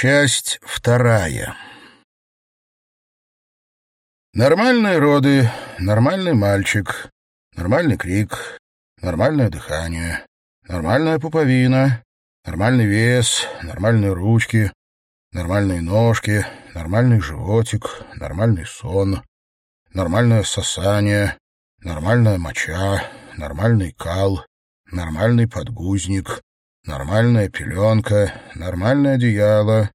Часть вторая. Нормальные роды, нормальный мальчик, нормальный крик, нормальное дыхание, нормальная пуповина, нормальный вес, нормальные ручки, нормальные ножки, нормальный животик, нормальный сон, нормальное сосание, нормальная моча, нормальный кал, нормальный подгузник, Нормальная пеленка, нормальное одеяло,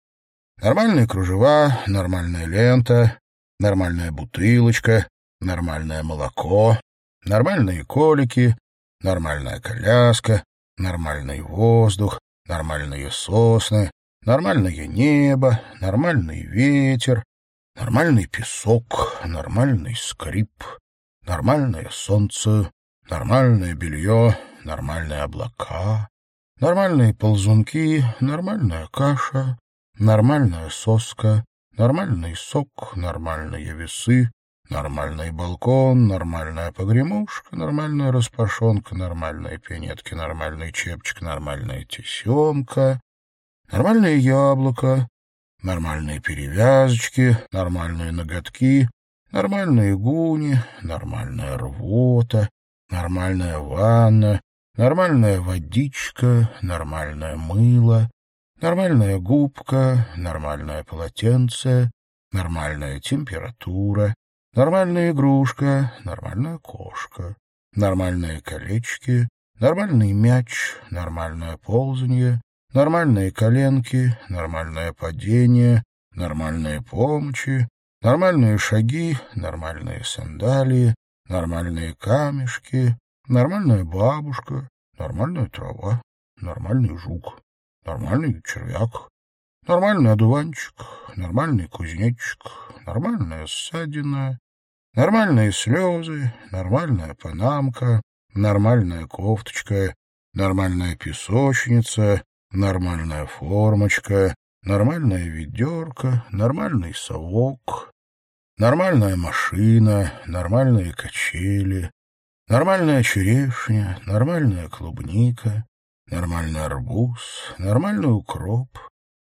нормальные кружева, нормальная лента, нормальная бутылочка, нормальное молоко, нормальные колики, нормальная коляска, нормальный воздух, нормальные сосны, нормальное небо, нормальный ветер, нормальный песок, нормальный скрип, нормальное солнце, нормальное белье, нормальные облака, Нормальные ползунки, нормальная каша, нормальная соска, нормальный сок, нормальные весы, нормальный балкон, нормальная погремушка, нормальная распашонка, нормальные пенетки, нормальный чепчик, нормальная тесемка, нормальное яблоко, нормальные перевязочки, нормальные ноготки, нормальные гуни, нормальная рвота, нормальная ванна, Нормальная водичка, нормальное мыло, нормальная губка, нормальное полотенце, нормальная температура, нормальная игрушка, нормальная кошка, нормальные колечки, нормальный мяч, нормальное ползанье, нормальные коленки, нормальное падение, нормальные помощи, нормальные шаги, нормальные сандалии, нормальные камешки, Нормальная бабушка, нормальная трава, нормальный жук, нормальный червяк, нормальный одуванчик, нормальный кузнечик, нормальная ссадина, нормальные слезы, нормальная панамка, нормальная кофточка, нормальная песочница, нормальная формочка, нормальная ведерко, нормальный совок, нормальная машина, нормальные качели, Нормальная черешня, нормальная клубника, нормальный арбуз, нормальный укроп,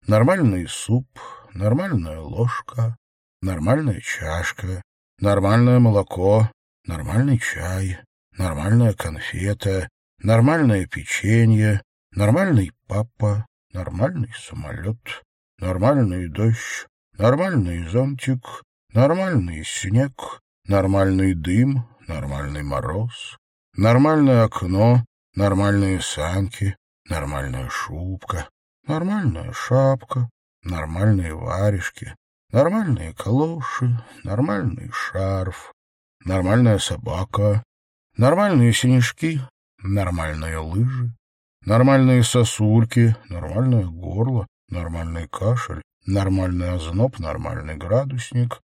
нормальный суп, нормальная ложка, нормальная чашка, нормальное молоко, нормальный чай, нормальная конфета, нормальное печенье, нормальный папа, нормальный самолет, нормальный дождь, нормальный зонтик, нормальный снег, нормальный дым, нормальный мороз, нормальное окно, нормальные санки, нормальная шубка, нормальная шапка, нормальные варежки, нормальные калоши, нормальный шарф, нормальная собака, нормальные снежки, нормальные лыжи, нормальные сосульки, нормальное горло, нормальный кашель, нормальный озноб, нормальный градусник,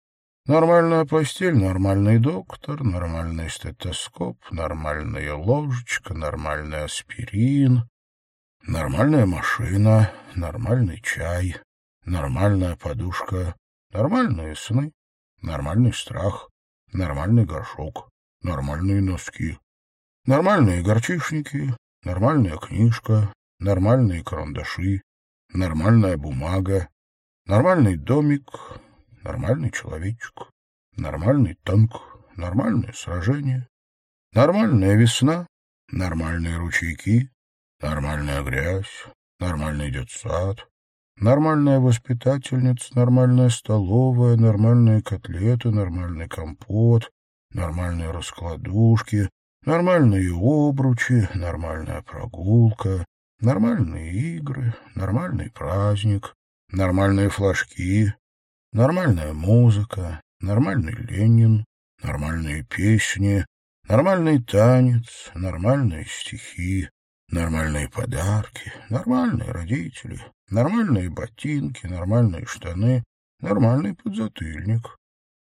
Нормальная постель, нормальный доктор, нормальный стетоскоп, нормальная ложечка, нормальный аспирин, нормальная машина, нормальный чай, нормальная подушка, нормальные сны, нормальный страх, нормальный горшок, нормальные носки, нормальные горчишники, нормальная книжка, нормальные карандаши, нормальная бумага, нормальный домик, нормальный человечек, нормальный танк, нормальное сражение, нормальная весна, нормальные ручейки, нормальная грязь, нормальный детсад, нормальная воспитательница, нормальная столовая, нормальные котлеты, нормальный компот, нормальные раскладушки, нормальные обручи, нормальная прогулка, нормальные игры, нормальный праздник, нормальные флажки, Нормальная музыка, нормальный Ленин, нормальные песни, нормальный танец, нормальные стихи, нормальные подарки, нормальные родители, нормальные ботинки, нормальные штаны, нормальный подзатыльник,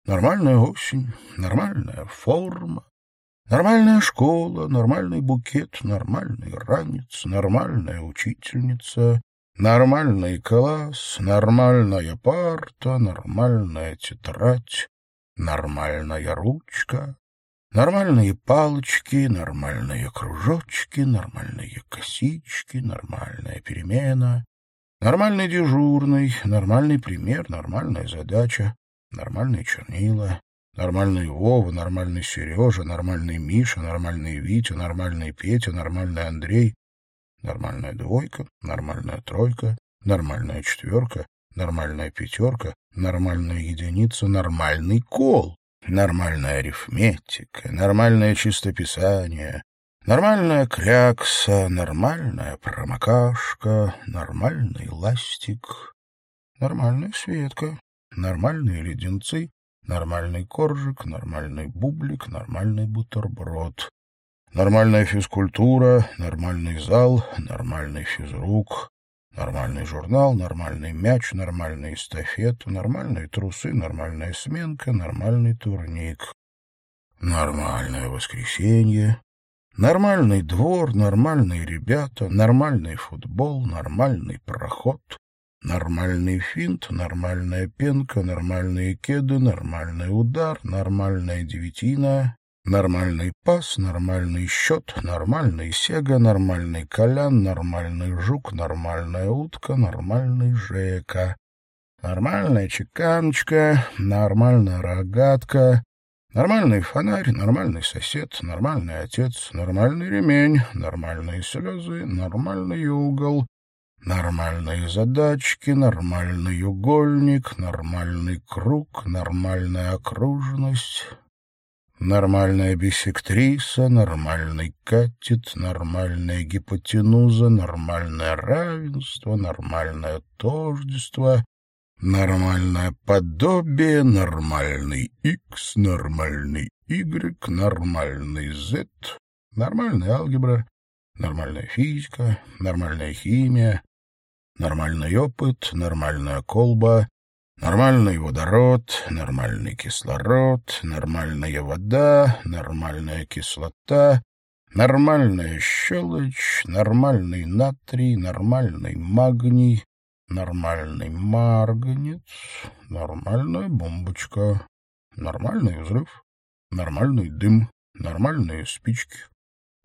нормальная осень, нормальная форма, нормальная школа, нормальный букет, нормальный ранец, нормальная учительница, Нормальный класс, нормальная парта, нормальная тетрадь, нормальная ручка, нормальные палочки, нормальные кружочки, нормальные косички, нормальная перемена, Нормальный дежурный, нормальный пример, нормальная задача, нормальные чернила, нормальный Вова, нормальный Сережа, нормальный Миша, нормальный Витя, нормальный Петя, нормальный Андрей, нормальная двойка, нормальная тройка, нормальная четверка, нормальная пятерка, нормальная единица, нормальный кол, нормальная арифметика, нормальное чистописание, нормальная клякса, нормальная промокашка, нормальный ластик, нормальная Светка, нормальные леденцы, нормальный коржик, нормальный бублик, нормальный бутерброд, нормальная физкультура, нормальный зал, нормальный физрук, Нормальный журнал, нормальный мяч, нормальный эстафета, нормальные трусы, нормальная сменка, нормальный турник. Нормальное воскресенье, нормальный двор, нормальные ребята, нормальный футбол, нормальный проход, нормальный финт, нормальная пенка, нормальные кеды, нормальный удар, нормальная девятина, Нормальный пас, нормальный счет, нормальный сега, нормальный колян, нормальный жук, нормальная утка, нормальный жека. Нормальная чеканочка, нормальная рогатка, нормальный фонарь, нормальный сосед, нормальный отец, нормальный ремень, нормальные слезы, нормальный угол, нормальные задачки, нормальный угольник, нормальный круг, нормальная окружность, Нормальная биссектриса, нормальный катет, нормальная гипотенуза, нормальное равенство, нормальное тождество, нормальное подобие, нормальный X, нормальный Y, нормальный Z, нормальная алгебра, нормальная физика, нормальная химия, нормальный опыт, нормальная колба, Нормальный водород, нормальный кислород, нормальная вода, нормальная кислота, нормальная щелочь, нормальный натрий, нормальный магний, нормальный марганец, нормальная бомбочка, нормальный взрыв, нормальный дым, нормальные спички,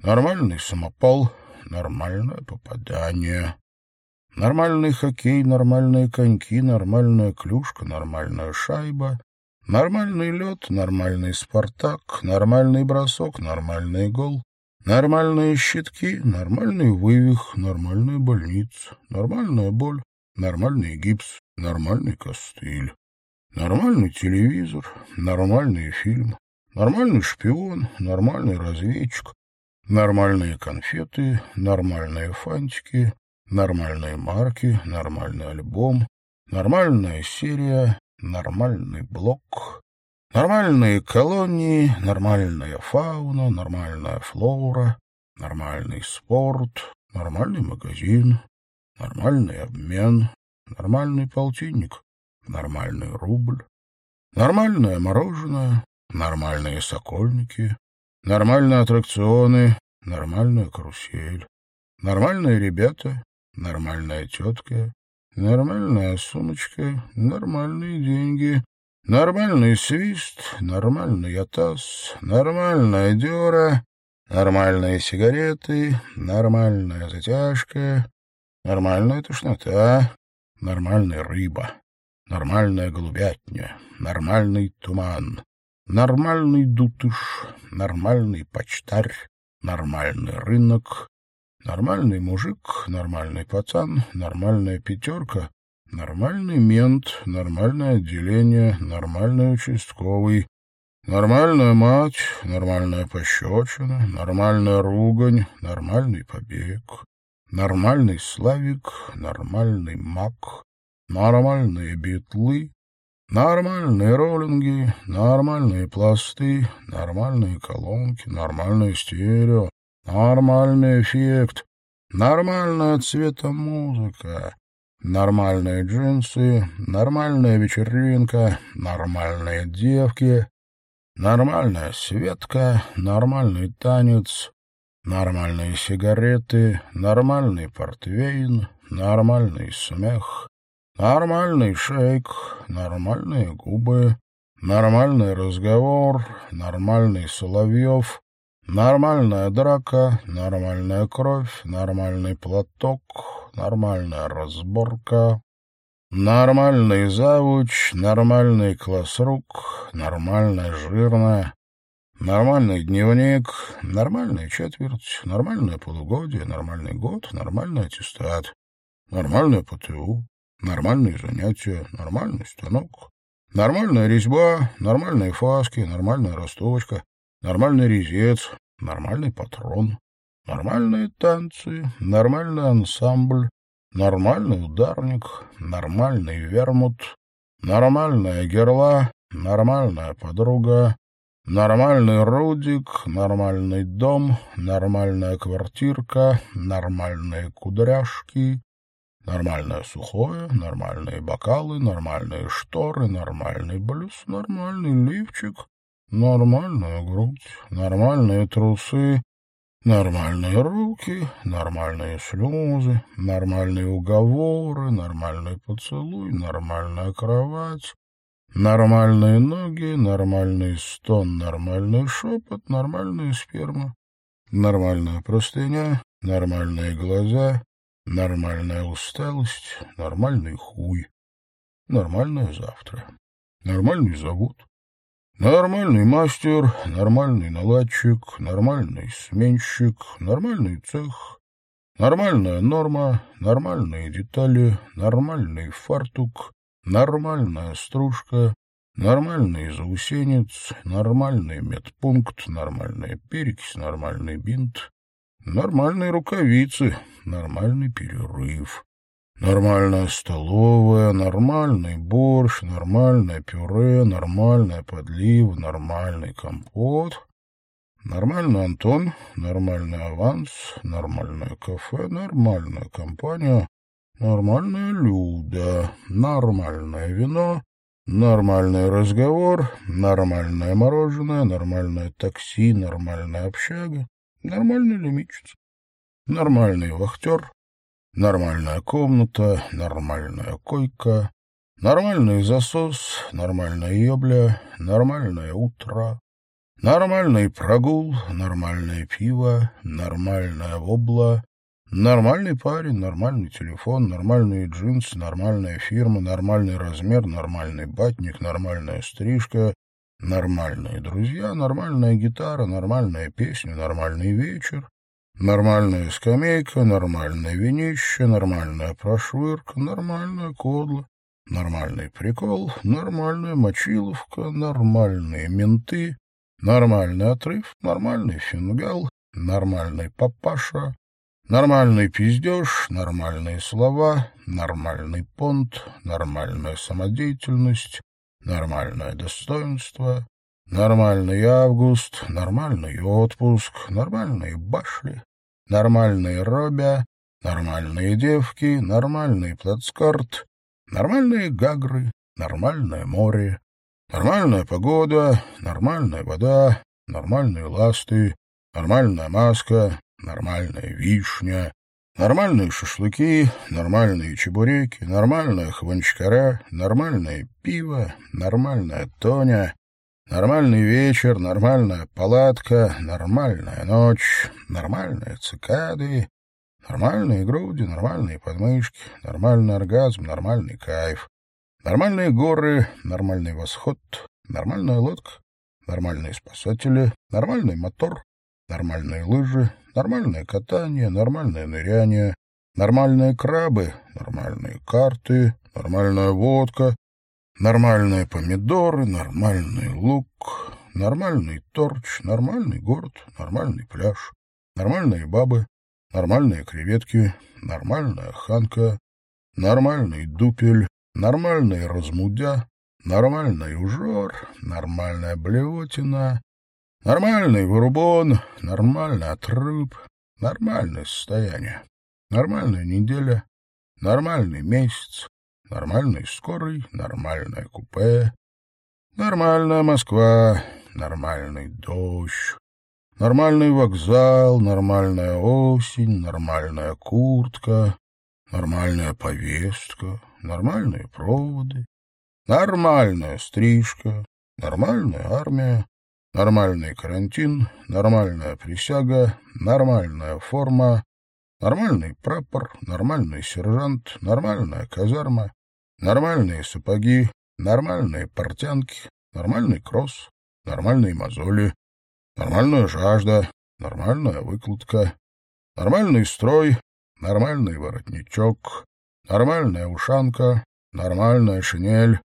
нормальный самопал, нормальное попадание. Нормальный хоккей, нормальные коньки, нормальная клюшка, нормальная шайба, нормальный лед, нормальный «Спартак», нормальный бросок, нормальный гол, нормальные щитки, нормальный вывих, нормальная больница, нормальная боль, нормальный гипс, нормальный костыль, нормальный телевизор, нормальный фильм, нормальный шпион, нормальный разведчик, нормальные конфеты, нормальные фантики, Нормальные марки, нормальный альбом, нормальная серия, нормальный блок, нормальные колонии, нормальная фауна, нормальная флора, нормальный спорт, нормальный магазин, нормальный обмен, нормальный полтинник, нормальный рубль, нормальное мороженое, нормальные сокольники, нормальные аттракционы, нормальная карусель, нормальные ребята, нормальная тетка, нормальная сумочка, нормальные деньги, нормальный свист, нормальный атас, нормальная дёра, нормальные сигареты, нормальная затяжка, нормальная тошнота, нормальная рыба, нормальная голубятня, нормальный туман, нормальный дутыш, нормальный почтарь, нормальный рынок, Нормальный мужик, нормальный пацан, нормальная пятерка, нормальный мент, нормальное отделение, нормальный участковый, нормальная мать, нормальная пощечина, нормальная ругань, нормальный побег, нормальный славик, нормальный маг, нормальные битлы, Нормальные роллинги, нормальные пласты, нормальные колонки, нормальное стерео, Нормальный эффект, нормальная цвета музыка, нормальные джинсы, нормальная вечеринка, нормальные девки, нормальная Светка, нормальный танец, нормальные сигареты, нормальный портвейн, нормальный смех, нормальный шейк, нормальные губы, нормальный разговор, нормальный Соловьев, Нормальная драка, нормальная кровь, нормальный платок, нормальная разборка, нормальный завуч, нормальный класс рук, нормальная жирная, нормальный дневник, нормальная четверть, нормальное полугодие, нормальный год, нормальный аттестат, нормальное ПТУ, нормальные занятия, нормальный станок, нормальная резьба, нормальные фаски, нормальная ростовочка, нормальный резец, нормальный патрон, нормальные танцы, нормальный ансамбль, нормальный ударник, нормальный вермут, нормальная герла, нормальная подруга, нормальный рудик, нормальный дом, нормальная квартирка, нормальные кудряшки, Нормальное сухое, нормальные бокалы, нормальные шторы, нормальный блюз, нормальный лифчик, нормальная грудь, нормальные трусы, нормальные руки, нормальные слезы, нормальные уговоры, нормальный поцелуй, нормальная кровать, нормальные ноги, нормальный стон, нормальный шепот, нормальная сперма, нормальная простыня, нормальные глаза, Нормальная усталость, нормальный хуй, нормальное завтра, нормальный завод, нормальный мастер, нормальный наладчик, нормальный сменщик, нормальный цех, нормальная норма, нормальные детали, нормальный фартук, нормальная стружка, нормальный заусенец, нормальный медпункт, нормальная перекись, нормальный бинт, Нормальные рукавицы, нормальный перерыв. Нормальная столовая, нормальный борщ, нормальное пюре, нормальная подлива, нормальный компот. Нормальный Антон, нормальный аванс, нормальное кафе, нормальная компания, нормальная Люда, нормальное вино, нормальный разговор, нормальное мороженое, нормальное такси, нормальная общага, Нормальный лимитчица. Нормальный вахтер. Нормальная комната. Нормальная койка. Нормальный засос. Нормальная ебля. Нормальное утро. Нормальный прогул. Нормальное пиво. Нормальная вобла. Нормальный парень, нормальный телефон, нормальные джинсы, нормальная фирма, нормальный размер, нормальный батник, нормальная стрижка, Нормальные друзья, нормальная гитара, нормальная песня, нормальный вечер, нормальная скамейка, нормальное винище, нормальная прошвырка, нормальная кодла, нормальный прикол, нормальная мочиловка, нормальные менты, нормальный отрыв, нормальный фингал, нормальный папаша, нормальный пиздеж, нормальные слова, нормальный понт, нормальная самодеятельность, нормальное достоинство, нормальный август, нормальный отпуск, нормальные башли, нормальные робя, нормальные девки, нормальный плацкарт, нормальные гагры, нормальное море, нормальная погода, нормальная вода, нормальные ласты, нормальная маска, нормальная вишня, Нормальные шашлыки, нормальные чебуреки, нормальная хванчкара, нормальное пиво, нормальная тоня, нормальный вечер, нормальная палатка, нормальная ночь, нормальные цикады, нормальные груди, нормальные подмышки, нормальный оргазм, нормальный кайф, нормальные горы, нормальный восход, нормальная лодка, нормальные спасатели, нормальный мотор, нормальные лыжи, нормальное катание, нормальное ныряние, нормальные крабы, нормальные карты, нормальная водка, нормальные помидоры, нормальный лук, нормальный торч, нормальный город, нормальный пляж, нормальные бабы, нормальные креветки, нормальная ханка, нормальный дупель, нормальный размудя, нормальный ужор, нормальная блевотина, Нормальный вырубон, нормальный отрыв, нормальное состояние, нормальная неделя, нормальный месяц, нормальный скорый, нормальное купе, нормальная Москва, нормальный дождь, нормальный вокзал, нормальная осень, нормальная куртка, нормальная повестка, нормальные проводы, нормальная стрижка, нормальная армия, Нормальный карантин, нормальная присяга, нормальная форма, нормальный прапор, нормальный сержант, нормальная казарма, нормальные сапоги, нормальные портянки, нормальный кросс, нормальные мозоли, нормальная жажда, нормальная выкладка, нормальный строй, нормальный воротничок, нормальная ушанка, нормальная шинель,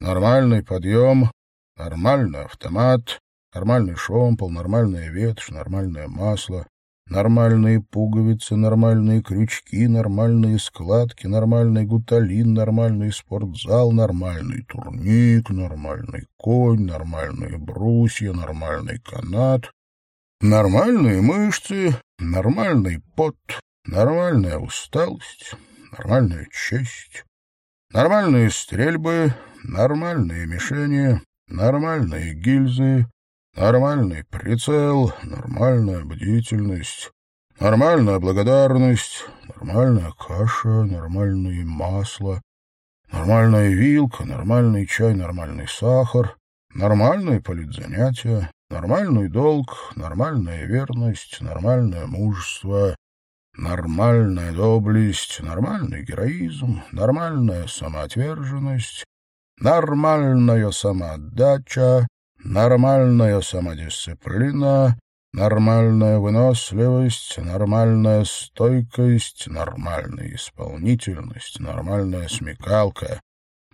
нормальный подъем, нормальный автомат, нормальный шомпол, нормальная ветошь, нормальное масло, нормальные пуговицы, нормальные крючки, нормальные складки, нормальный гуталин, нормальный спортзал, нормальный турник, нормальный конь, нормальные брусья, нормальный канат, нормальные мышцы, нормальный пот, нормальная усталость, нормальная честь, нормальные стрельбы, нормальные мишени, нормальные гильзы, Нормальный прицел, нормальная бдительность, нормальная благодарность, нормальная каша, нормальное масло, нормальная вилка, нормальный чай, нормальный сахар, нормальные политзанятия, нормальный долг, нормальная верность, нормальное мужество, нормальная доблесть, нормальный героизм, нормальная самоотверженность, нормальная самоотдача, нормальная самодисциплина, нормальная выносливость, нормальная стойкость, нормальная исполнительность, нормальная смекалка,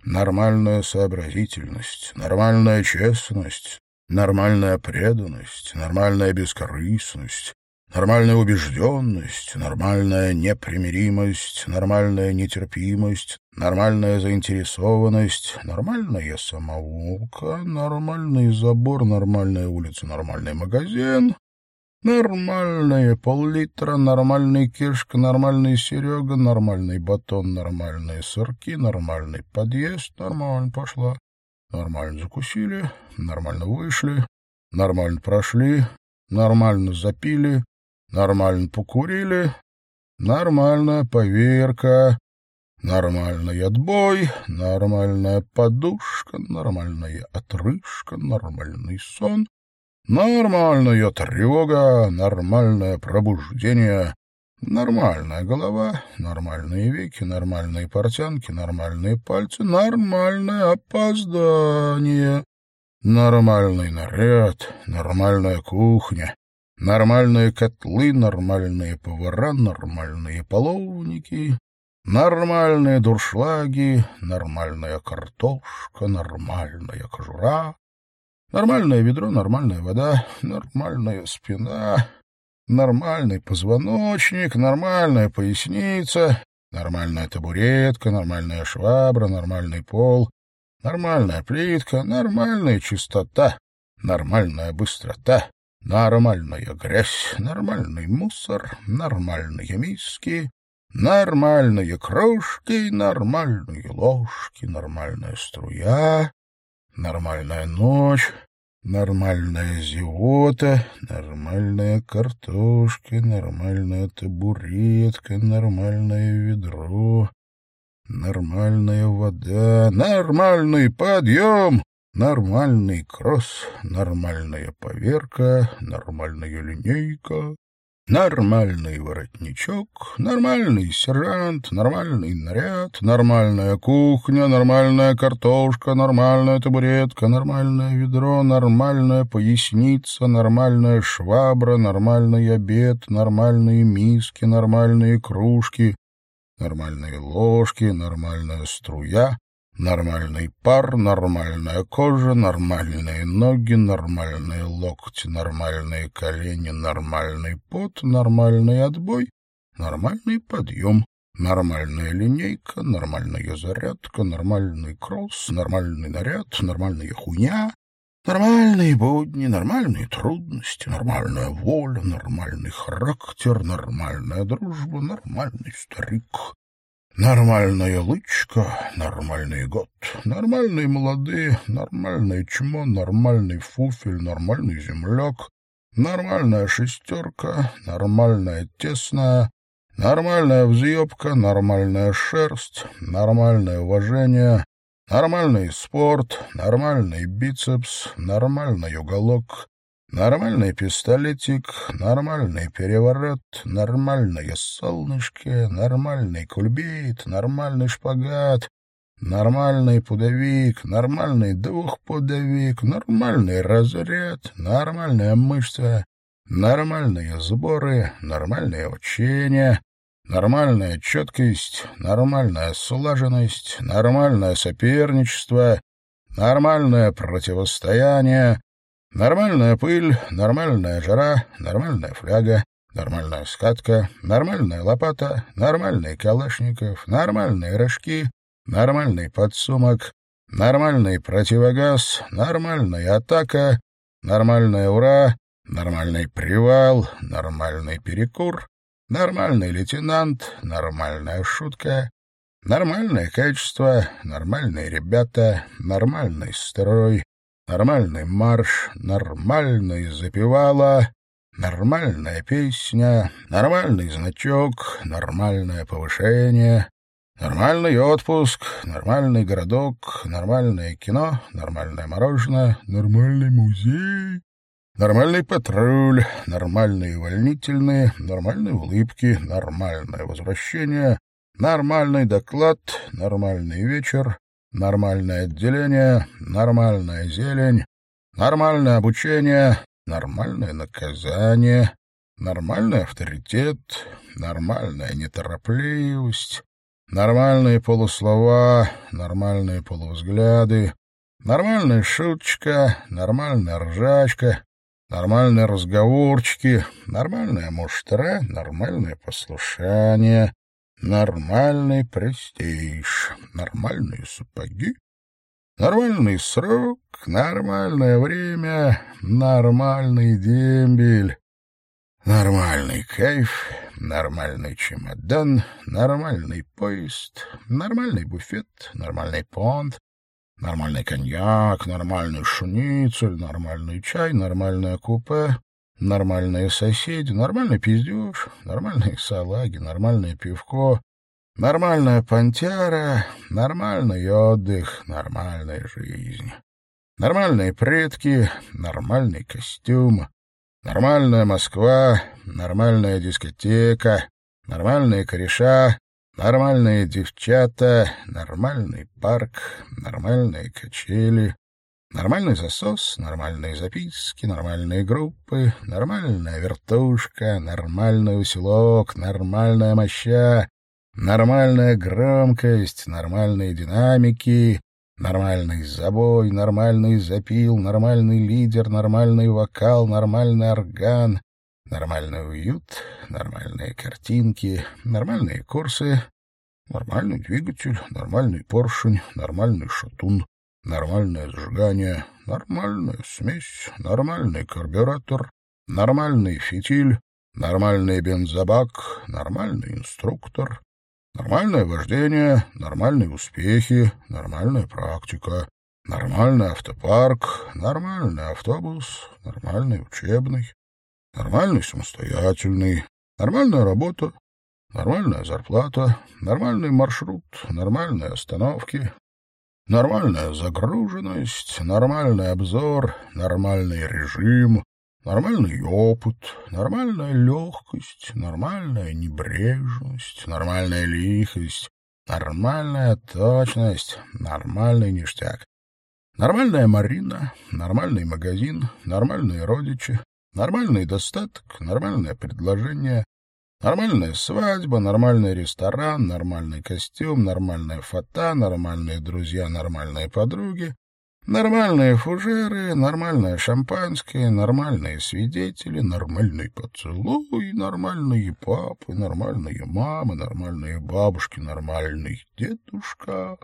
нормальная сообразительность, нормальная честность, нормальная преданность, нормальная бескорыстность, Нормальная убежденность, нормальная непримиримость, нормальная нетерпимость, нормальная заинтересованность, нормальная самоволка, нормальный забор, нормальная улица, нормальный магазин, нормальная пол-литра, нормальный кишка, нормальный Серега, нормальный батон, нормальные сырки, нормальный подъезд, нормально пошла, нормально закусили, нормально вышли, нормально прошли, нормально запили, Нормально покурили, нормальная поверка, нормальный отбой, нормальная подушка, нормальная отрыжка, нормальный сон, нормальная тревога, нормальное пробуждение, нормальная голова, нормальные веки, нормальные портянки, нормальные пальцы, нормальное опоздание, нормальный наряд, нормальная кухня, Нормальные котлы, нормальные повара, нормальные половники, нормальные дуршлаги, нормальная картошка, нормальная кожура, нормальное ведро, нормальная вода, нормальная спина, нормальный позвоночник, нормальная поясница, нормальная табуретка, нормальная швабра, нормальный пол, нормальная плитка, нормальная чистота, нормальная быстрота, Нормальная грязь, нормальный мусор, нормальные миски, нормальные кружки, нормальные ложки, нормальная струя, нормальная ночь, нормальная зевота, нормальная картошка, нормальная табуретка, нормальное ведро, нормальная вода, нормальный подъем, Нормальный кросс, нормальная поверка, нормальная линейка, нормальный воротничок, нормальный сержант, нормальный наряд, нормальная кухня, нормальная картошка, нормальная табуретка, нормальное ведро, нормальная поясница, нормальная швабра, нормальный обед, нормальные миски, нормальные кружки, нормальные ложки, нормальная струя, Нормальный пар, нормальная кожа, нормальные ноги, нормальные локти, нормальные колени, нормальный пот, нормальный отбой, нормальный подъем, нормальная линейка, нормальная зарядка, нормальный кросс, нормальный наряд, нормальная хуйня, нормальные будни, нормальные трудности, нормальная воля, нормальный характер, нормальная дружба, нормальный старик, Нормальная лычка, нормальный год, нормальные молодые, нормальное чмо, нормальный фуфель, нормальный земляк, нормальная шестерка, нормальная тесная, нормальная взъебка, нормальная шерсть, нормальное уважение, нормальный спорт, нормальный бицепс, нормальный уголок, Нормальный пистолетик, нормальный переворот, нормальное солнышко, нормальный кульбит, нормальный шпагат, нормальный пудовик, нормальный двухпудовик, нормальный разряд, нормальная мышца, нормальные сборы, нормальное учение, нормальная четкость, нормальная слаженность, нормальное соперничество, нормальное противостояние, нормальная пыль, нормальная жара, нормальная фляга, нормальная скатка, нормальная лопата, нормальный калашников, нормальные рожки, нормальный подсумок, нормальный противогаз, нормальная атака, нормальная ура, нормальный привал, нормальный перекур, нормальный лейтенант, нормальная шутка, нормальное качество, нормальные ребята, нормальный строй, нормальный марш, нормальный запевала, нормальная песня, нормальный значок, нормальное повышение, Нормальный отпуск, нормальный городок, нормальное кино, нормальное мороженое, нормальный музей, нормальный патруль, нормальные увольнительные, нормальные улыбки, нормальное возвращение, нормальный доклад, нормальный вечер, нормальное отделение, нормальная зелень, нормальное обучение, нормальное наказание, нормальный авторитет, нормальная неторопливость, Нормальные полуслова, нормальные полувзгляды, нормальная шуточка, нормальная ржачка, нормальные разговорчики, нормальная муштра, нормальное послушание, нормальный престиж, нормальные сапоги, нормальный срок, нормальное время, нормальный дембель, нормальный кайф, Нормальный чемодан, нормальный поезд, нормальный буфет, нормальный понт, нормальный коньяк, нормальный шницель, нормальный чай, нормальное купе, нормальные соседи, нормальный пиздеж, нормальные салаги, нормальное пивко, нормальная понтяра, нормальный отдых, нормальная жизнь. Нормальные предки, нормальный костюм, Нормальная Москва, нормальная дискотека, нормальные кореша, нормальные девчата, нормальный парк, нормальные качели, нормальный засос, нормальные записки, нормальные группы, нормальная вертушка, нормальный усилок, нормальная моща, нормальная громкость, нормальные динамики, Нормальный забой, нормальный запил, нормальный лидер, нормальный вокал, нормальный орган, нормальный уют, нормальные картинки, нормальные курсы, нормальный двигатель, нормальный поршень, нормальный шатун, нормальное зажигание, нормальная смесь, нормальный карбюратор, нормальный фитиль, нормальный бензобак, нормальный инструктор, Нормальное вождение, нормальные успехи, нормальная практика, нормальный автопарк, нормальный автобус, нормальный учебный, нормальный самостоятельный, нормальная работа, нормальная зарплата, нормальный маршрут, нормальные остановки, нормальная загруженность, нормальный обзор, нормальный режим, Нормальный опыт, нормальная легкость, нормальная небрежность, нормальная лихость, нормальная точность, нормальный ништяк. Нормальная Марина, нормальный магазин, нормальные родичи, нормальный достаток, нормальное предложение, нормальная свадьба, нормальный ресторан, нормальный костюм, нормальная фото, нормальные друзья, нормальные подруги, Нормальные фужеры, нормальное шампанское, нормальные свидетели, нормальный поцелуй, нормальные папы, нормальные мамы, нормальные бабушки, нормальный дедушка.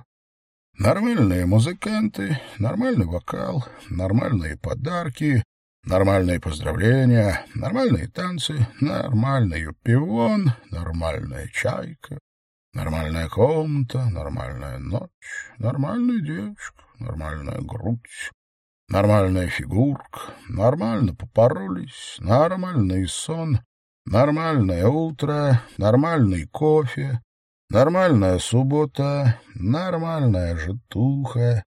Нормальные музыканты, нормальный вокал, нормальные подарки, нормальные поздравления, нормальные танцы, нормальный пивон, нормальная чайка, нормальная комната, нормальная ночь, нормальная девочка нормальная грудь, нормальная фигурка, нормально попоролись, нормальный сон, нормальное утро, нормальный кофе, нормальная суббота, нормальная житуха,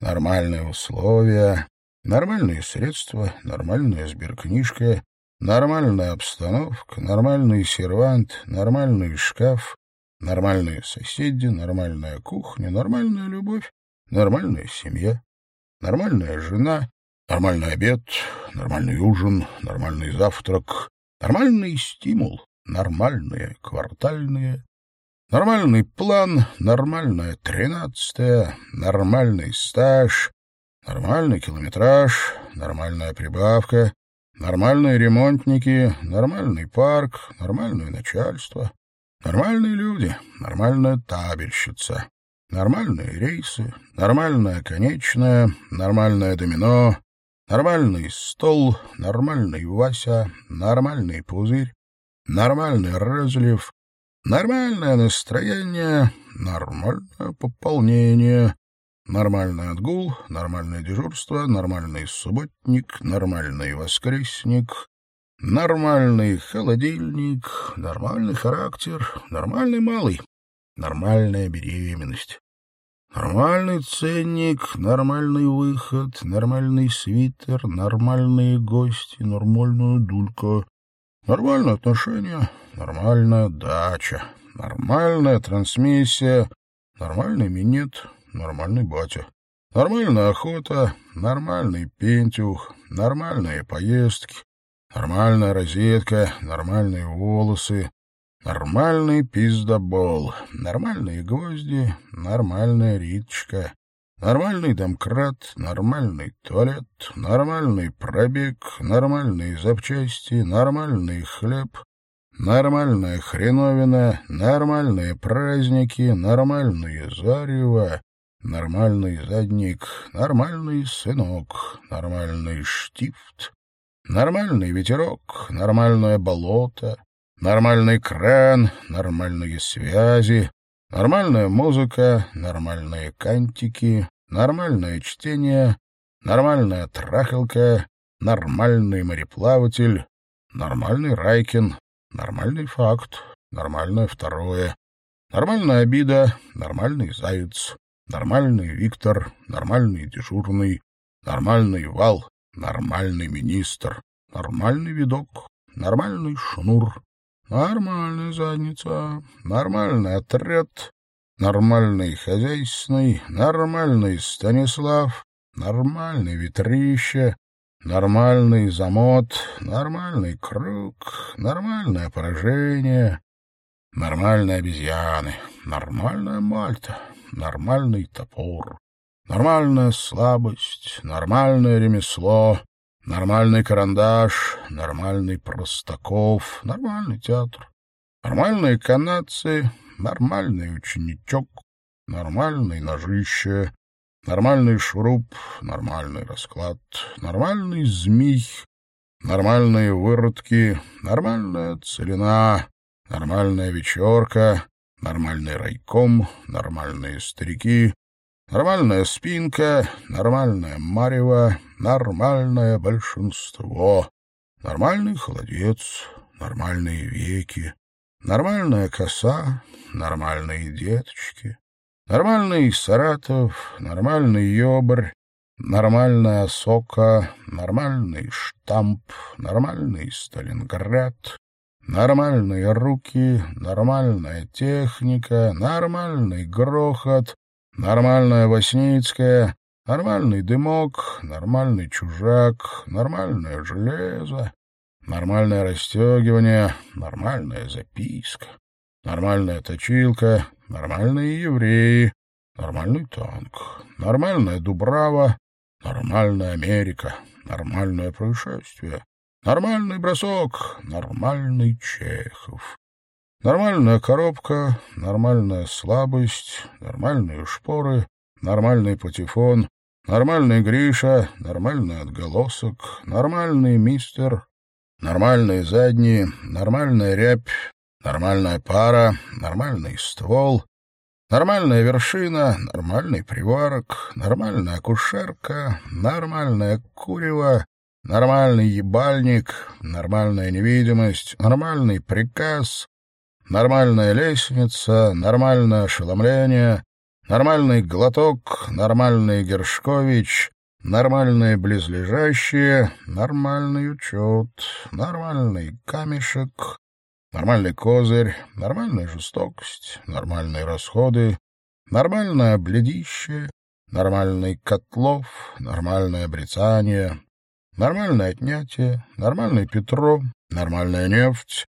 нормальные условия, Нормальные средства, нормальная сберкнижка, нормальная обстановка, нормальный сервант, нормальный шкаф, нормальные соседи, нормальная кухня, нормальная любовь, нормальная семья, нормальная жена, нормальный обед, нормальный ужин, нормальный завтрак, нормальный стимул, нормальные квартальные, нормальный план, нормальная тринадцатая, нормальный стаж, нормальный километраж, нормальная прибавка, нормальные ремонтники, нормальный парк, нормальное начальство, нормальные люди, нормальная табельщица, нормальные рейсы, нормальная конечная, нормальное домино, нормальный стол, нормальный Вася, нормальный пузырь, нормальный разлив, нормальное настроение, нормальное пополнение, нормальный отгул, нормальное дежурство, нормальный субботник, нормальный воскресник, нормальный холодильник, нормальный характер, нормальный малый, нормальная беременность. Нормальный ценник, нормальный выход, нормальный свитер, нормальные гости, нормальная дулька, нормальные отношения, нормальная дача, нормальная трансмиссия, нормальный минет, нормальный батя, нормальная охота, нормальный пентюх, нормальные поездки, нормальная розетка, нормальные волосы, Нормальный пиздобол, нормальные гвозди, нормальная риточка, нормальный домкрат, нормальный туалет, нормальный пробег, нормальные запчасти, нормальный хлеб, нормальная хреновина, нормальные праздники, нормальные зарево, нормальный задник, нормальный сынок, нормальный штифт, нормальный ветерок, нормальное болото, Нормальный кран, нормальные связи, нормальная музыка, нормальные кантики, нормальное чтение, нормальная трахалка, нормальный мореплаватель, нормальный Райкин, нормальный факт, нормальное второе, нормальная обида, нормальный заяц, нормальный Виктор, нормальный дежурный, нормальный вал, нормальный министр, нормальный видок, нормальный шнур, Нормальная задница, нормальный отряд, нормальный хозяйственный, нормальный Станислав, нормальный ветрище, нормальный замот, нормальный круг, нормальное поражение, нормальные обезьяны, нормальная Мальта, нормальный топор, нормальная слабость, нормальное ремесло, Нормальный карандаш, нормальный Простаков, нормальный театр, нормальные канадцы, нормальный ученичок, нормальный ножище, нормальный шуруп, нормальный расклад, нормальный змей, нормальные выродки, нормальная целина, нормальная вечерка, нормальный райком, нормальные старики, Нормальная спинка, нормальная марево, нормальное большинство, нормальный холодец, нормальные веки, нормальная коса, нормальные деточки, нормальный Саратов, нормальный Ёбрь, нормальная сока, нормальный штамп, нормальный Сталинград, нормальные руки, нормальная техника, нормальный грохот, Нормальная Восницкая, нормальный дымок, нормальный чужак, нормальное железо, нормальное расстегивание, нормальная записка, нормальная точилка, нормальные евреи, нормальный танк, нормальная Дубрава, нормальная Америка, нормальное происшествие, нормальный бросок, нормальный Чехов. Нормальная коробка, нормальная слабость, нормальные шпоры, нормальный патефон, нормальный Гриша, нормальный отголосок, нормальный мистер, нормальные задние, нормальная рябь, нормальная пара, нормальный ствол, нормальная вершина, нормальный приварок, нормальная акушерка, нормальное курево, нормальный ебальник, нормальная невидимость, нормальный приказ, Нормальная лестница, нормальное ошеломление, нормальный глоток, нормальный Гершкович, нормальные близлежащие, нормальный учет, нормальный камешек, нормальный козырь, нормальная жестокость, нормальные расходы, нормальное бледище, нормальный котлов, нормальное брецание, нормальное отнятие, нормальный Петро, нормальная нефть,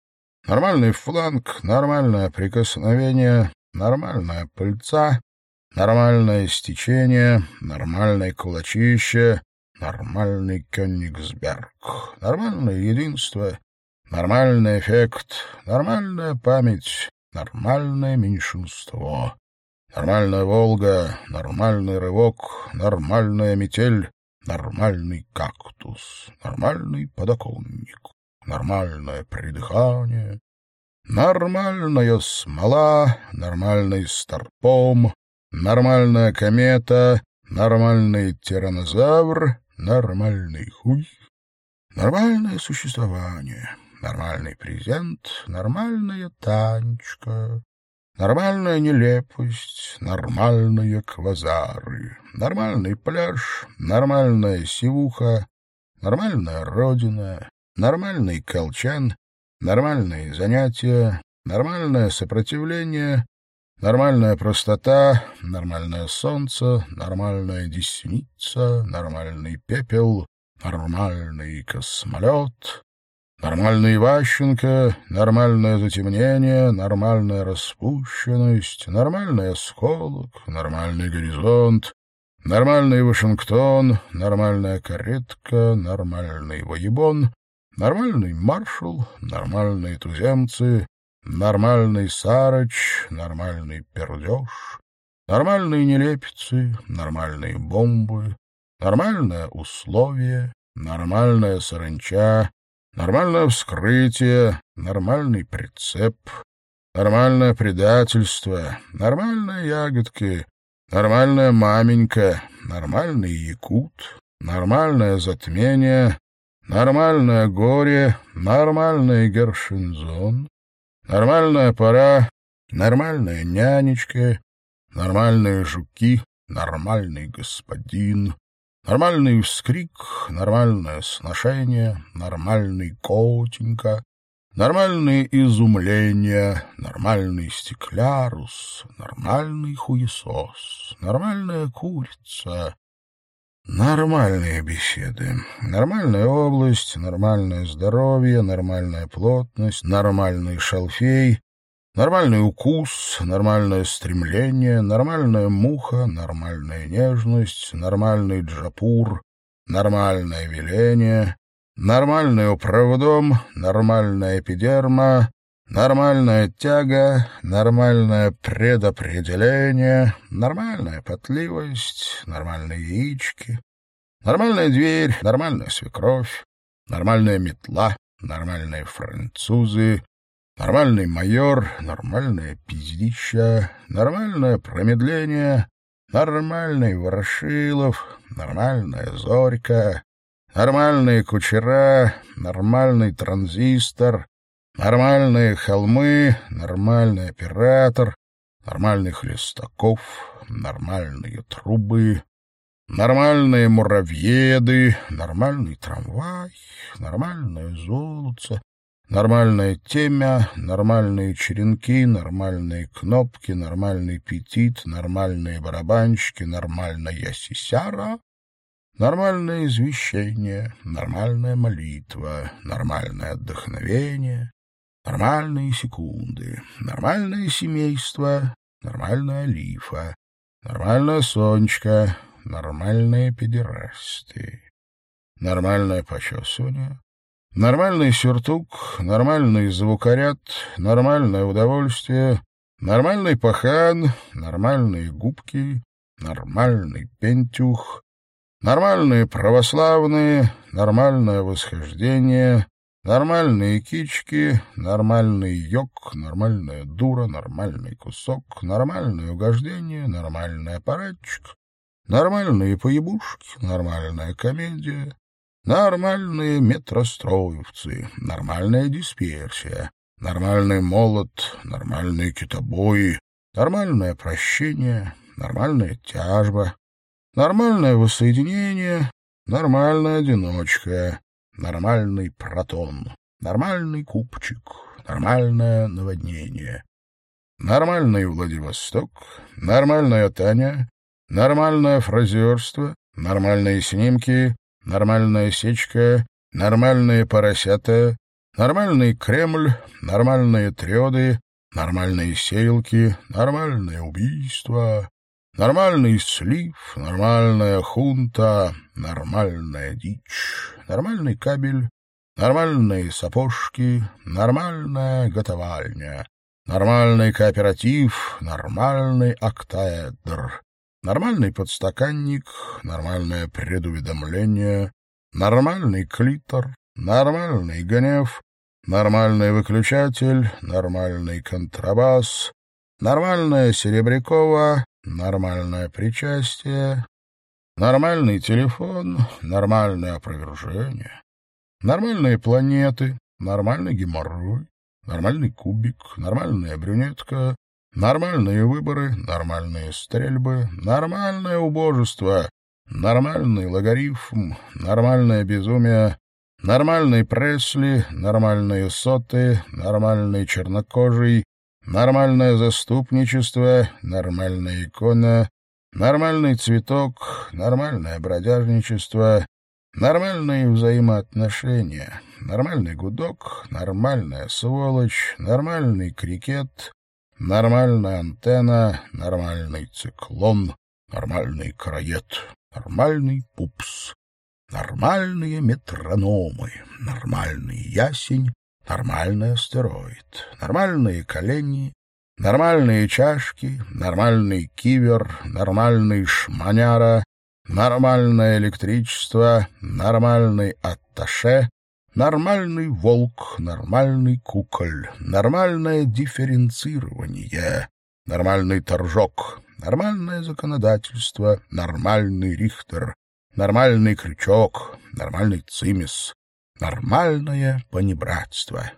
нормальный фланг, нормальное прикосновение, нормальная пыльца, нормальное стечение, нормальное кулачище, нормальный Кёнигсберг, нормальное единство, нормальный эффект, нормальная память, нормальное меньшинство, нормальная Волга, нормальный рывок, нормальная метель, нормальный кактус, нормальный подоконник, нормальное придыхание, нормальная смола, нормальный старпом, нормальная комета, нормальный тиранозавр, нормальный хуй, нормальное существование, нормальный презент, нормальная танечка, нормальная нелепость, нормальные квазары, нормальный пляж, нормальная сивуха, нормальная родина, нормальный колчан, нормальные занятия, нормальное сопротивление, нормальная простота, нормальное солнце, нормальная десница, нормальный пепел, нормальный космолет, нормальный Иващенко, нормальное затемнение, нормальная распущенность, нормальный осколок, нормальный горизонт, нормальный Вашингтон, нормальная каретка, нормальный воебон, нормальный маршал, нормальные туземцы, нормальный сарач, нормальный пердеж, нормальные нелепицы, нормальные бомбы, нормальное условие, нормальная саранча, нормальное вскрытие, нормальный прицеп, нормальное предательство, нормальные ягодки, нормальная маменька, нормальный якут, нормальное затмение, нормальное горе, нормальный гершинзон, нормальная пора, нормальная нянечка, нормальные жуки, нормальный господин, нормальный вскрик, нормальное сношение, нормальный котенька, нормальные изумления, нормальный стеклярус, нормальный хуесос, нормальная курица, Нормальные беседы. Нормальная область, нормальное здоровье, нормальная плотность, нормальный шалфей, нормальный укус, нормальное стремление, нормальная муха, нормальная нежность, нормальный джапур, нормальное веление, нормальный управдом, нормальная эпидерма, нормальная тяга, нормальное предопределение, нормальная потливость, нормальные яички, нормальная дверь, нормальная свекровь, нормальная метла, нормальные французы, нормальный майор, нормальная пиздища, нормальное промедление, нормальный Ворошилов, нормальная Зорька, нормальные кучера, нормальный транзистор, Нормальные холмы, нормальный оператор, нормальный Хлестаков, нормальные трубы, нормальные муравьеды, нормальный трамвай, нормальное золото, нормальная темя, нормальные черенки, нормальные кнопки, нормальный петит, нормальные барабанщики, нормальная сисяра, нормальное извещение, нормальная молитва, нормальное отдохновение, Нормальные секунды, нормальное семейство, нормальная лифа, нормальная Сонечка, нормальные педерасты, нормальное почесывание, нормальный сюртук, нормальный звукоряд, нормальное удовольствие, нормальный пахан, нормальные губки, нормальный пентюх, нормальные православные, нормальное восхождение, Нормальные кички, нормальный йог, нормальная дура, нормальный кусок, нормальное угождение, нормальный аппаратчик, нормальные поебушки, нормальная комедия, нормальные метростроевцы, нормальная дисперсия, нормальный молот, нормальные китобои, нормальное прощение, нормальная тяжба, нормальное воссоединение, нормальная одиночка, нормальный протон, нормальный купчик, нормальное наводнение. Нормальный Владивосток, нормальная Таня, нормальное фразерство, нормальные снимки, нормальная сечка, нормальные поросята, нормальный Кремль, нормальные триоды, нормальные сейлки, нормальное убийство, нормальный слив, нормальная хунта, нормальная дичь, нормальный кабель, нормальные сапожки, нормальная готовальня, Нормальный кооператив, нормальный октаэдр, нормальный подстаканник, нормальное предуведомление, нормальный клитор, нормальный гнев, нормальный выключатель, нормальный контрабас, нормальная Серебрякова, нормальное причастие, нормальный телефон, нормальное опровержение, нормальные планеты, нормальный геморрой, нормальный кубик, нормальная брюнетка, нормальные выборы, нормальные стрельбы, нормальное убожество, нормальный логарифм, нормальное безумие, нормальный Пресли, нормальные соты, нормальный чернокожий, нормальное заступничество, нормальная икона, нормальный цветок, нормальное бродяжничество, нормальные взаимоотношения, нормальный гудок, нормальная сволочь, нормальный крикет, нормальная антенна, нормальный циклон, нормальный караед, нормальный пупс, нормальные метрономы, нормальный ясень, нормальный астероид, нормальные колени, нормальные чашки, нормальный кивер, нормальный шманяра, нормальное электричество, нормальный атташе, Нормальный волк, нормальный куколь, нормальное дифференцирование, нормальный торжок, нормальное законодательство, нормальный рихтер, нормальный крючок, нормальный цимис, нормальное понебратство,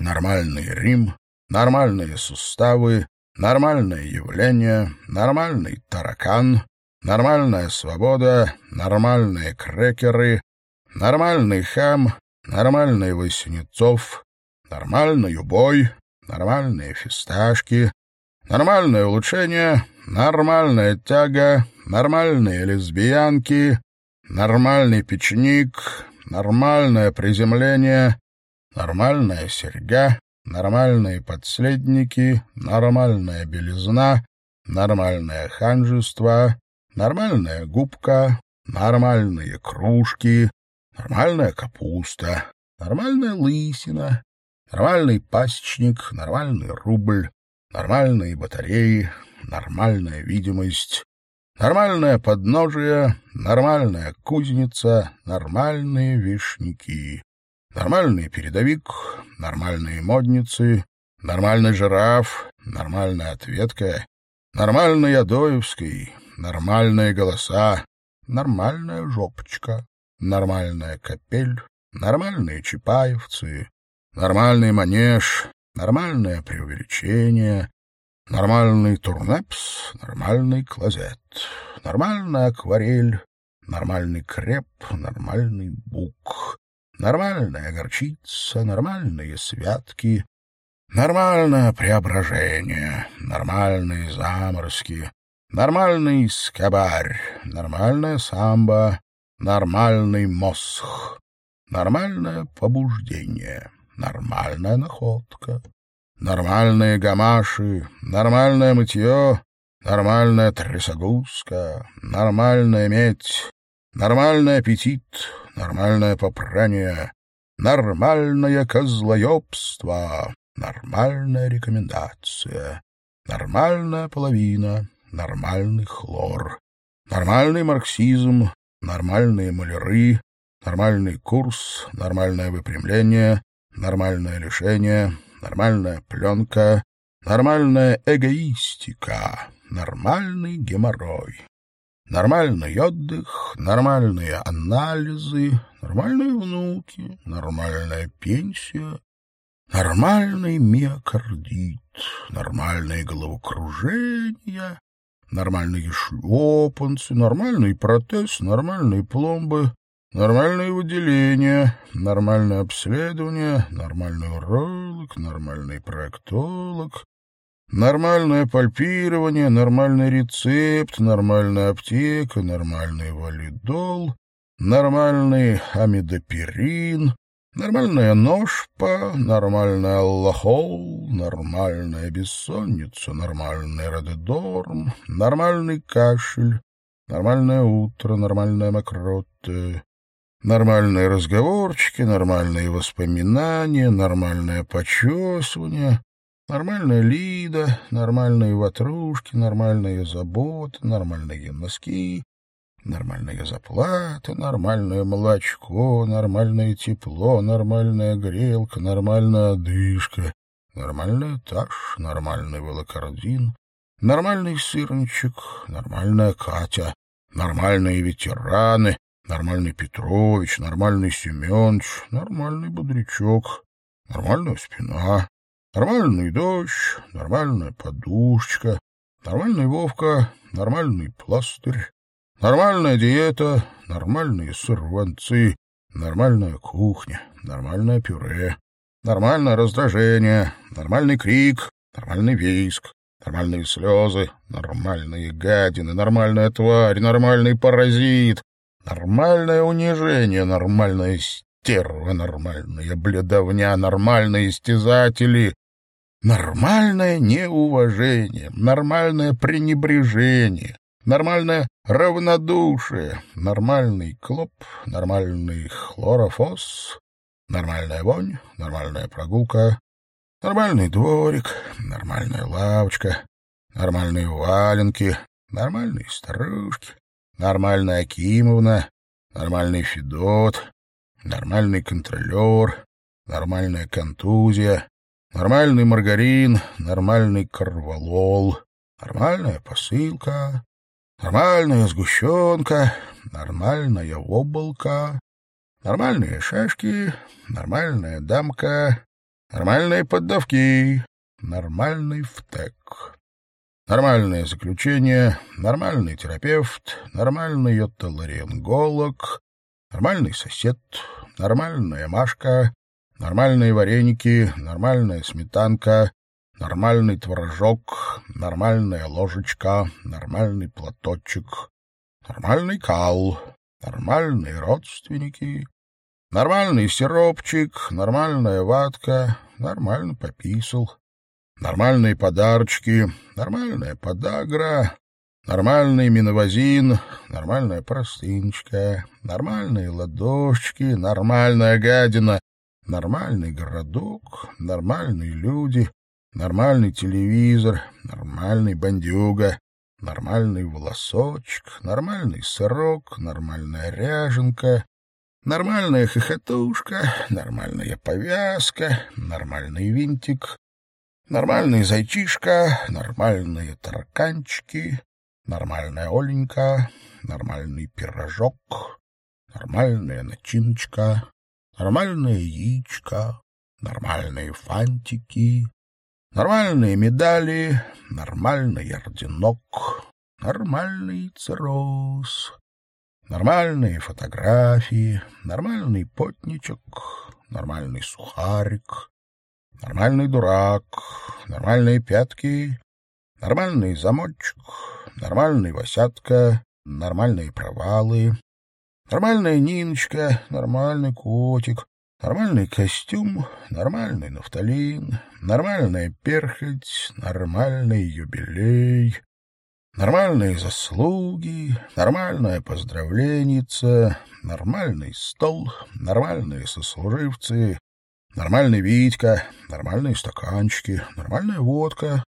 нормальный Рим, нормальные суставы, нормальное явление, нормальный таракан, нормальная свобода, нормальные крекеры, нормальный хам, нормальный Васенецов, нормальный убой, нормальные фисташки, нормальное улучшение, нормальная тяга, нормальные лесбиянки, нормальный печник, нормальное приземление, нормальная серьга, нормальные подследники, нормальная белизна, нормальное ханжество, нормальная губка, нормальные кружки, нормальная капуста, нормальная лысина, нормальный пасечник, нормальный рубль, нормальные батареи, нормальная видимость, нормальное подножие, нормальная кузница, нормальные вишники, нормальный передовик, нормальные модницы, нормальный жираф, нормальная ответка, нормальный Адоевский, нормальные голоса, нормальная жопочка, нормальная капель, нормальные чапаевцы, нормальный манеж, нормальное преувеличение, нормальный турнепс, нормальный клозет, нормальная акварель, нормальный креп, нормальный бук, нормальная горчица, нормальные святки, нормальное преображение, нормальные заморозки, нормальный скобарь, нормальная самбо, нормальный мозг, нормальное побуждение, нормальная находка, нормальные гамаши, нормальное мытье, нормальная трясогузка, нормальная медь, нормальный аппетит, нормальное попрание, нормальное козлоебство, нормальная рекомендация, нормальная половина, нормальный хлор, нормальный марксизм, нормальные маляры, нормальный курс, нормальное выпрямление, нормальное решение, нормальная пленка, нормальная эгоистика, нормальный геморрой, нормальный отдых, нормальные анализы, нормальные внуки, нормальная пенсия, нормальный миокардит, нормальное головокружение, нормальные шлепанцы, нормальный протез, нормальные пломбы, нормальные выделения, нормальное обследование, нормальный уролог, нормальный проектолог, нормальное пальпирование, нормальный рецепт, нормальная аптека, нормальный валидол, нормальный амидопирин, Нормальная ножпа, нормальный аллахол, нормальная бессонница, нормальный рододорм, нормальный кашель, нормальное утро, нормальная мокрота, нормальные разговорчики, нормальные воспоминания, нормальное почесывание, нормальная лида, нормальные ватрушки, нормальные заботы, нормальные носки, Нормальная заплата, нормальное молочко, нормальное тепло, нормальная грелка, нормальная одышка, нормальный этаж, нормальный волокордин, нормальный сырничек, нормальная Катя, нормальные ветераны, нормальный Петрович, нормальный Семенович, нормальный Бодрячок, нормальная спина, нормальный дождь, нормальная подушечка, нормальный Вовка, нормальный пластырь, Нормальная диета, нормальные сорванцы, нормальная кухня, нормальное пюре, нормальное раздражение, нормальный крик, нормальный виск, нормальные слезы, нормальные гадины, нормальная тварь, нормальный паразит, нормальное унижение, нормальная стерва, нормальная бледовня, нормальные истязатели, нормальное неуважение, нормальное пренебрежение, нормальное равнодушие, нормальный клоп, нормальный хлорофос, нормальная вонь, нормальная прогулка, нормальный дворик, нормальная лавочка, нормальные валенки, нормальные старушки, нормальная Акимовна, нормальный Федот, нормальный контролер, нормальная контузия, нормальный маргарин, нормальный корвалол, нормальная посылка, Нормальная сгущенка, нормальная облака, нормальные шашки, нормальная дамка, нормальные поддавки, нормальный втек. Нормальное заключение, нормальный терапевт, нормальный отоларинголог, нормальный сосед, нормальная Машка, нормальные вареники, нормальная сметанка, нормальный творожок, нормальная ложечка, нормальный платочек, нормальный кал, нормальные родственники, нормальный сиропчик, нормальная ватка, нормально пописал, нормальные подарочки, нормальная подагра, нормальный миновазин, нормальная простыночка, нормальные ладошки, нормальная гадина, нормальный городок, нормальные люди, Нормальный телевизор, нормальный бандюга, нормальный волосочек, нормальный сырок, нормальная ряженка, нормальная хохотушка, нормальная повязка, нормальный винтик, нормальный зайчишка, нормальные тараканчики, нормальная Оленька, нормальный пирожок, нормальная начиночка, нормальное яичко, нормальные фантики, Нормальные медали, нормальный орденок, нормальный цирроз, нормальные фотографии, нормальный потничок, нормальный сухарик, нормальный дурак, нормальные пятки, нормальный замочек, нормальный восятка, нормальные провалы, нормальная Ниночка, нормальный котик, Нормальный костюм, нормальный нафталин, нормальная перхоть, нормальный юбилей, нормальные заслуги, нормальная поздравленница, нормальный стол, нормальные сослуживцы, нормальный Витька, нормальные стаканчики, нормальная водка,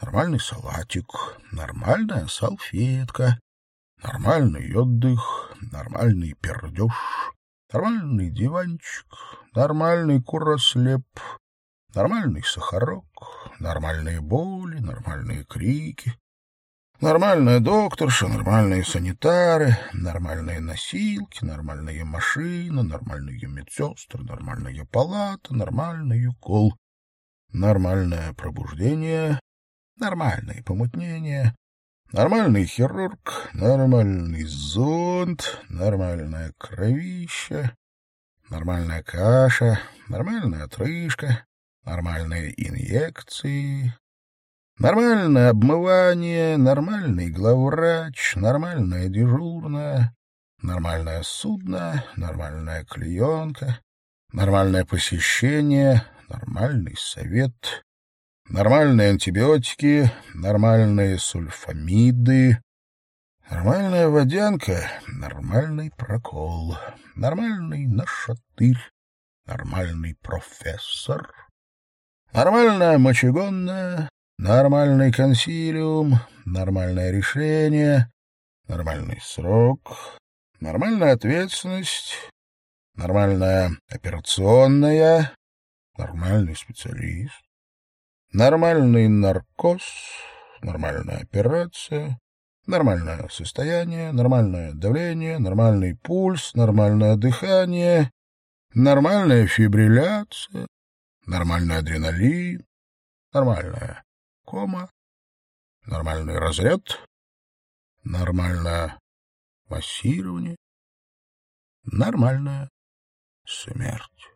нормальный салатик, нормальная салфетка, нормальный отдых, нормальный пердеж, Нормальный диванчик, нормальный курослеп, нормальный сахарок, нормальные боли, нормальные крики, нормальная докторша, нормальные санитары, нормальные носилки, нормальные машины, нормальные медсестры, нормальная палата, нормальный укол, нормальное пробуждение, нормальные помутнения, Нормальный хирург, нормальный зонд, нормальная кровища, нормальная каша, нормальная отрыжка, нормальные инъекции, нормальное обмывание, нормальный главврач, нормальная дежурная, нормальное судно, нормальная клеенка, нормальное посещение, нормальный совет, нормальные антибиотики, нормальные сульфамиды, нормальная водянка, нормальный прокол, нормальный нашатырь, нормальный профессор, нормальная мочегонная, нормальный консилиум, нормальное решение, нормальный срок, нормальная ответственность, нормальная операционная, нормальный специалист, нормальный наркоз, нормальная операция, нормальное состояние, нормальное давление, нормальный пульс, нормальное дыхание, нормальная фибрилляция, нормальный адреналин, нормальная кома, нормальный разряд, нормальное массирование, нормальная смерть.